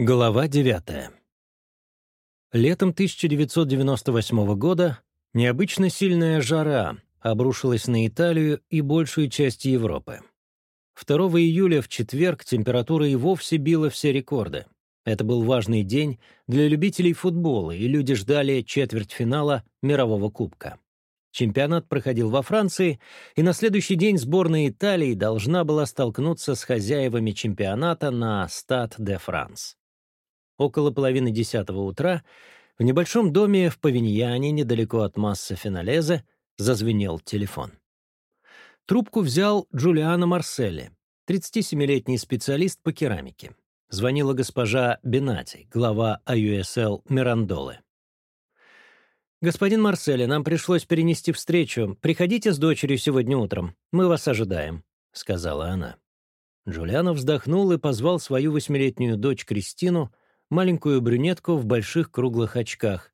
Глава 9. Летом 1998 года необычно сильная жара обрушилась на Италию и большую часть Европы. 2 июля в четверг температура и вовсе била все рекорды. Это был важный день для любителей футбола, и люди ждали четвертьфинала мирового кубка. Чемпионат проходил во Франции, и на следующий день сборная Италии должна была столкнуться с хозяевами чемпионата на Стад де Франс. Около половины десятого утра в небольшом доме в Павиньяне, недалеко от массы Финалезе, зазвенел телефон. Трубку взял Джулиано Марселли, 37-летний специалист по керамике. Звонила госпожа Бенати, глава IUSL Мирандолы. «Господин Марселли, нам пришлось перенести встречу. Приходите с дочерью сегодня утром. Мы вас ожидаем», — сказала она. Джулиано вздохнул и позвал свою восьмилетнюю дочь Кристину, маленькую брюнетку в больших круглых очках.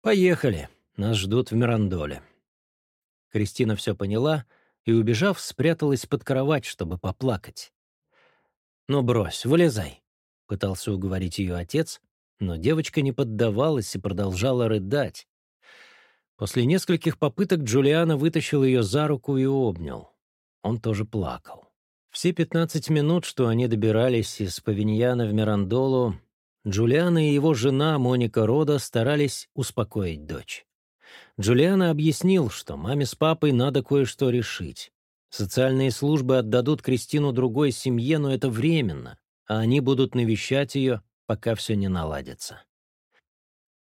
«Поехали, нас ждут в Мирандоле». Кристина все поняла и, убежав, спряталась под кровать, чтобы поплакать. «Ну брось, вылезай», — пытался уговорить ее отец, но девочка не поддавалась и продолжала рыдать. После нескольких попыток Джулиана вытащил ее за руку и обнял. Он тоже плакал. Все 15 минут, что они добирались из Павиньяна в Мирандолу, Джулиан и его жена Моника Рода старались успокоить дочь. Джулиана объяснил, что маме с папой надо кое-что решить. Социальные службы отдадут Кристину другой семье, но это временно, а они будут навещать ее, пока все не наладится.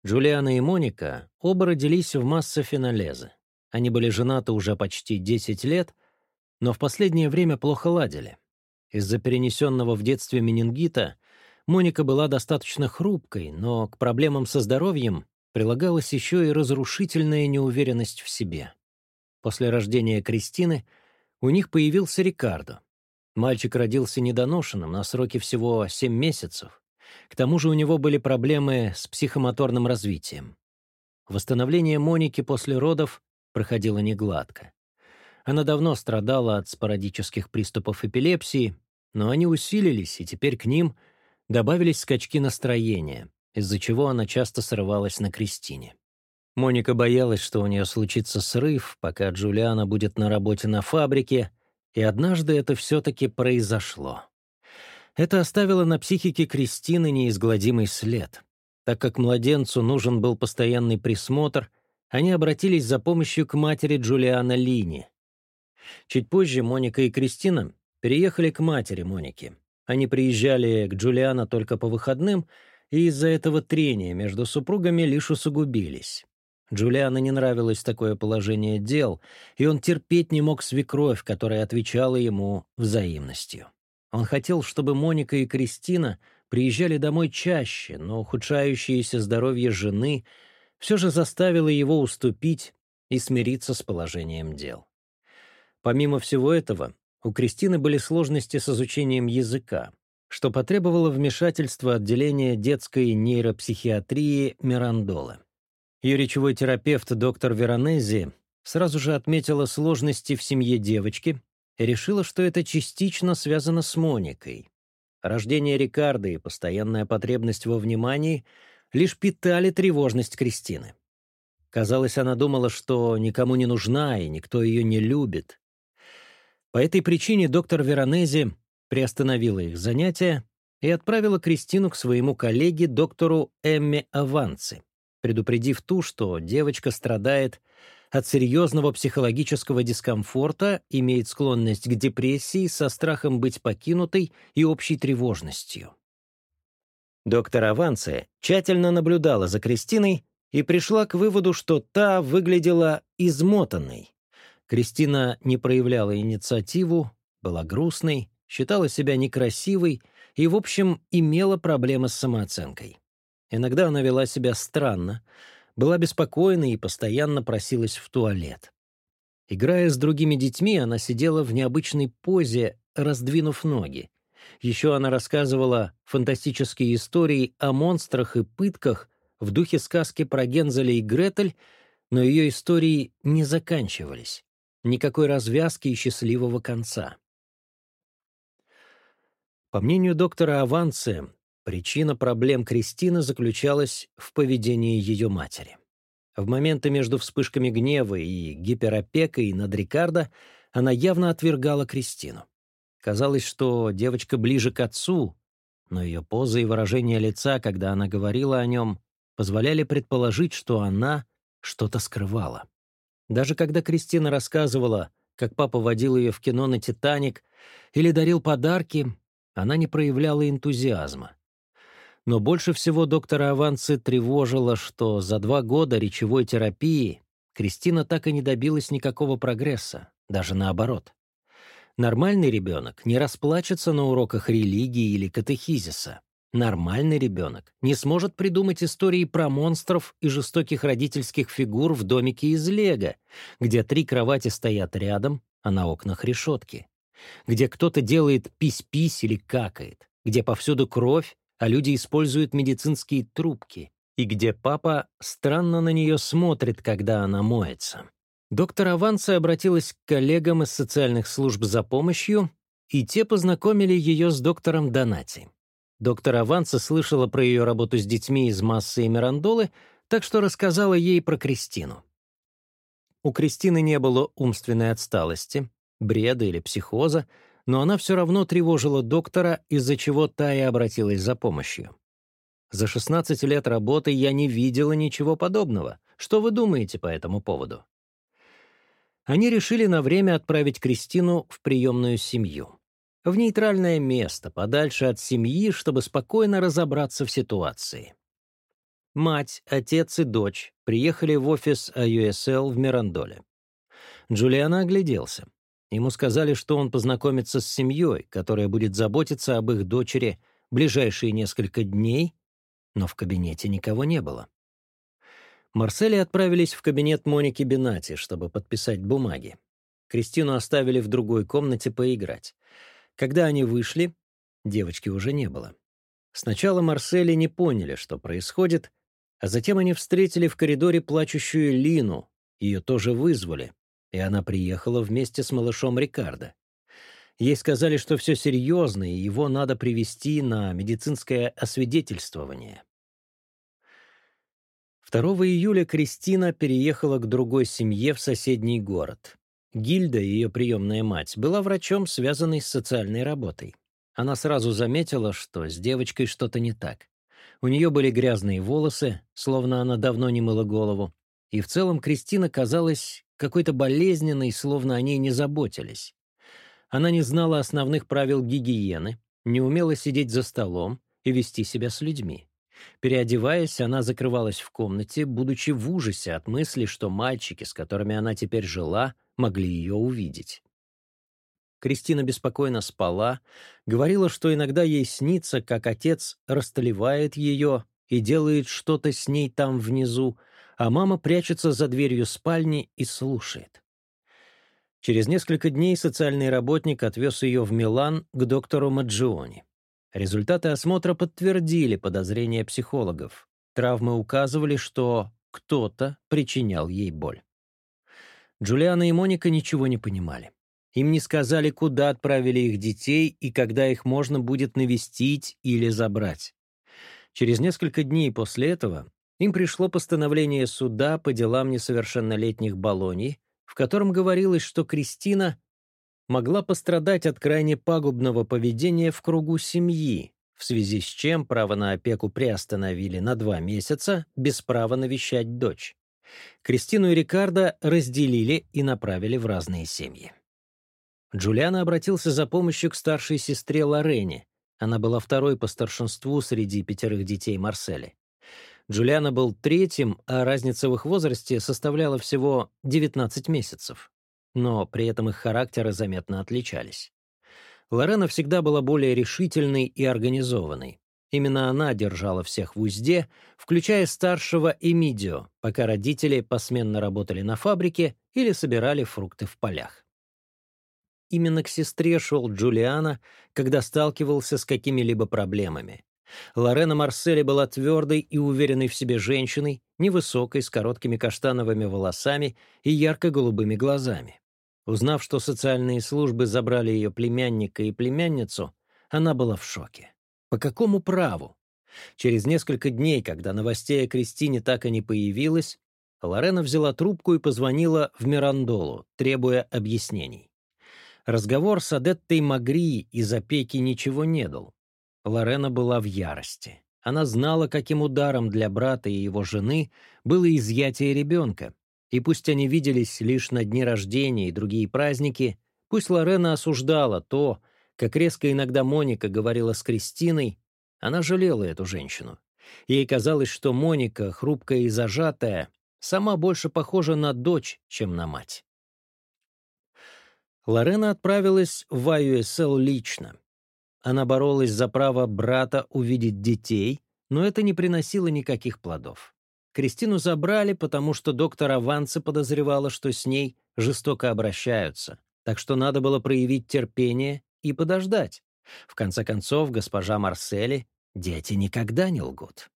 Джулиана и Моника оба родились в масса финалезы. Они были женаты уже почти 10 лет, но в последнее время плохо ладили. Из-за перенесенного в детстве менингита Моника была достаточно хрупкой, но к проблемам со здоровьем прилагалась еще и разрушительная неуверенность в себе. После рождения Кристины у них появился Рикардо. Мальчик родился недоношенным на сроке всего 7 месяцев. К тому же у него были проблемы с психомоторным развитием. Восстановление Моники после родов проходило негладко. Она давно страдала от спорадических приступов эпилепсии, но они усилились, и теперь к ним – добавились скачки настроения, из-за чего она часто срывалась на Кристине. Моника боялась, что у нее случится срыв, пока Джулиана будет на работе на фабрике, и однажды это все-таки произошло. Это оставило на психике Кристины неизгладимый след. Так как младенцу нужен был постоянный присмотр, они обратились за помощью к матери Джулиана Лини. Чуть позже Моника и Кристина переехали к матери Моники, они приезжали к Джулиана только по выходным, и из-за этого трения между супругами лишь усугубились. Джулиану не нравилось такое положение дел, и он терпеть не мог свекровь, которая отвечала ему взаимностью. Он хотел, чтобы Моника и Кристина приезжали домой чаще, но ухудшающееся здоровье жены все же заставило его уступить и смириться с положением дел. Помимо всего этого, у Кристины были сложности с изучением языка, что потребовало вмешательства отделения детской нейропсихиатрии Мирандола. Ее речевой терапевт доктор Веронези сразу же отметила сложности в семье девочки и решила, что это частично связано с Моникой. Рождение Рикарды и постоянная потребность во внимании лишь питали тревожность Кристины. Казалось, она думала, что никому не нужна и никто ее не любит, по этой причине доктор Веронези приостановила их занятия и отправила Кристину к своему коллеге, доктору Эмме Аванци, предупредив ту, что девочка страдает от серьезного психологического дискомфорта, имеет склонность к депрессии со страхом быть покинутой и общей тревожностью. Доктор Аванце тщательно наблюдала за Кристиной и пришла к выводу, что та выглядела измотанной, Кристина не проявляла инициативу, была грустной, считала себя некрасивой и, в общем, имела проблемы с самооценкой. Иногда она вела себя странно, была беспокойна и постоянно просилась в туалет. Играя с другими детьми, она сидела в необычной позе, раздвинув ноги. Еще она рассказывала фантастические истории о монстрах и пытках в духе сказки про Гензеля и Гретель, но ее истории не заканчивались. Никакой развязки и счастливого конца. По мнению доктора Аванце, причина проблем Кристины заключалась в поведении ее матери. В моменты между вспышками гнева и гиперопекой над Рикардо она явно отвергала Кристину. Казалось, что девочка ближе к отцу, но ее поза и выражение лица, когда она говорила о нем, позволяли предположить, что она что-то скрывала. Даже когда Кристина рассказывала, как папа водил ее в кино на «Титаник» или дарил подарки, она не проявляла энтузиазма. Но больше всего доктора Аванцы тревожило, что за два года речевой терапии Кристина так и не добилась никакого прогресса, даже наоборот. Нормальный ребенок не расплачется на уроках религии или катехизиса. Нормальный ребенок не сможет придумать истории про монстров и жестоких родительских фигур в домике из лего, где три кровати стоят рядом, а на окнах решетки, где кто-то делает пись-пись или какает, где повсюду кровь, а люди используют медицинские трубки, и где папа странно на нее смотрит, когда она моется. Доктор Аванса обратилась к коллегам из социальных служб за помощью, и те познакомили ее с доктором Донати. Доктор Аванса слышала про ее работу с детьми из массы и Мирандолы, так что рассказала ей про Кристину. У Кристины не было умственной отсталости, бреда или психоза, но она все равно тревожила доктора, из-за чего та и обратилась за помощью. «За 16 лет работы я не видела ничего подобного. Что вы думаете по этому поводу?» Они решили на время отправить Кристину в приемную семью в нейтральное место, подальше от семьи, чтобы спокойно разобраться в ситуации. Мать, отец и дочь приехали в офис IUSL в Мирандоле. Джулиана огляделся. Ему сказали, что он познакомится с семьей, которая будет заботиться об их дочери ближайшие несколько дней, но в кабинете никого не было. Марсели отправились в кабинет Моники Бинати, чтобы подписать бумаги. Кристину оставили в другой комнате поиграть. Когда они вышли, девочки уже не было. Сначала Марсели не поняли, что происходит, а затем они встретили в коридоре плачущую Лину, ее тоже вызвали, и она приехала вместе с малышом Рикардо. Ей сказали, что все серьезно, и его надо привести на медицинское освидетельствование. 2 июля Кристина переехала к другой семье в соседний город. Гильда, ее приемная мать, была врачом, связанной с социальной работой. Она сразу заметила, что с девочкой что-то не так. У нее были грязные волосы, словно она давно не мыла голову. И в целом Кристина казалась какой-то болезненной, словно о ней не заботились. Она не знала основных правил гигиены, не умела сидеть за столом и вести себя с людьми. Переодеваясь, она закрывалась в комнате, будучи в ужасе от мысли, что мальчики, с которыми она теперь жила, могли ее увидеть. Кристина беспокойно спала, говорила, что иногда ей снится, как отец растлевает ее и делает что-то с ней там внизу, а мама прячется за дверью спальни и слушает. Через несколько дней социальный работник отвез ее в Милан к доктору Маджиони. Результаты осмотра подтвердили подозрения психологов. Травмы указывали, что кто-то причинял ей боль. Джулиана и Моника ничего не понимали. Им не сказали, куда отправили их детей и когда их можно будет навестить или забрать. Через несколько дней после этого им пришло постановление суда по делам несовершеннолетних Болонии, в котором говорилось, что Кристина могла пострадать от крайне пагубного поведения в кругу семьи, в связи с чем право на опеку приостановили на два месяца без права навещать дочь. Кристину и Рикардо разделили и направили в разные семьи. Джулиана обратился за помощью к старшей сестре Лорене. Она была второй по старшинству среди пятерых детей Марсели. Джулиана был третьим, а разница в их возрасте составляла всего 19 месяцев. Но при этом их характеры заметно отличались. Лорена всегда была более решительной и организованной. Именно она держала всех в узде, включая старшего Эмидио, пока родители посменно работали на фабрике или собирали фрукты в полях. Именно к сестре шел Джулиана, когда сталкивался с какими-либо проблемами. Лорена Марсели была твердой и уверенной в себе женщиной, невысокой, с короткими каштановыми волосами и ярко-голубыми глазами. Узнав, что социальные службы забрали ее племянника и племянницу, она была в шоке. По какому праву? Через несколько дней, когда новостей о Кристине так и не появилось, Лорена взяла трубку и позвонила в Мирандолу, требуя объяснений. Разговор с Адеттой Магри из опеки ничего не дал. Лорена была в ярости. Она знала, каким ударом для брата и его жены было изъятие ребенка. И пусть они виделись лишь на дни рождения и другие праздники, пусть Лорена осуждала то, как резко иногда Моника говорила с Кристиной, она жалела эту женщину. Ей казалось, что Моника, хрупкая и зажатая, сама больше похожа на дочь, чем на мать. Лорена отправилась в IUSL лично. Она боролась за право брата увидеть детей, но это не приносило никаких плодов. Кристину забрали, потому что доктор Аванце подозревала, что с ней жестоко обращаются, так что надо было проявить терпение и подождать. В конце концов, госпожа Марсели, дети никогда не лгут.